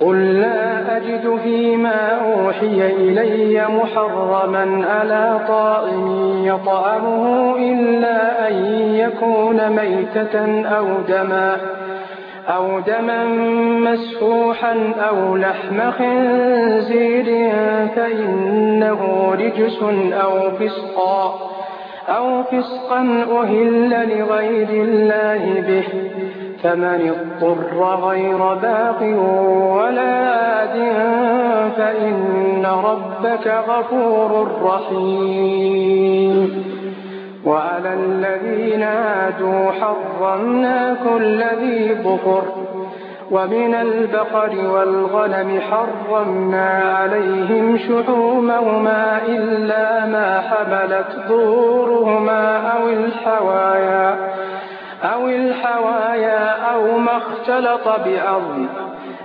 قل لا أجد فيما أوحي إلي محرما على طائم يطعمه إلا أن يكون ميتة أو دما أو دما مسفوحا أو لحم خنزير فإنه رجس أو فسقا أو فسقا أهل لغير الله به فمن اضطر غير باق فإن ربك غفور رحيم. وعلى الذين عادوا حرمنا كل ذي ظفر ومن البقر والغنم حرمنا عليهم شحومهما إلا ما حملت ظهورهما أو الحوايا أو الحوايا أو ما اختلط بأرض.